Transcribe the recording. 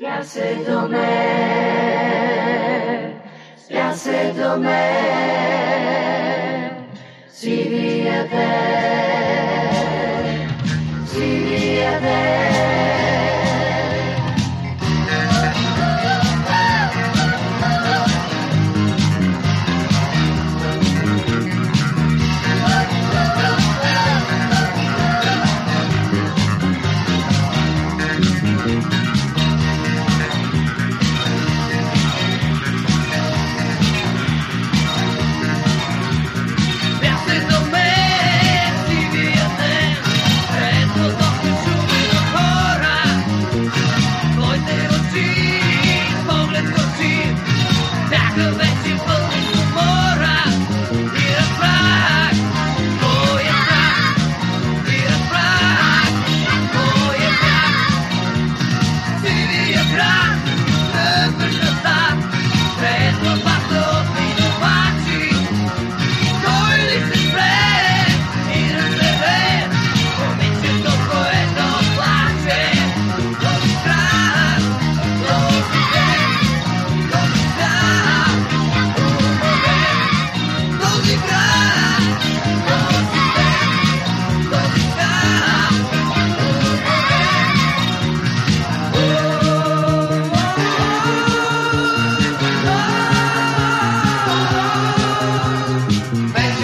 Spiace domè, spiace domè, si vede, si Best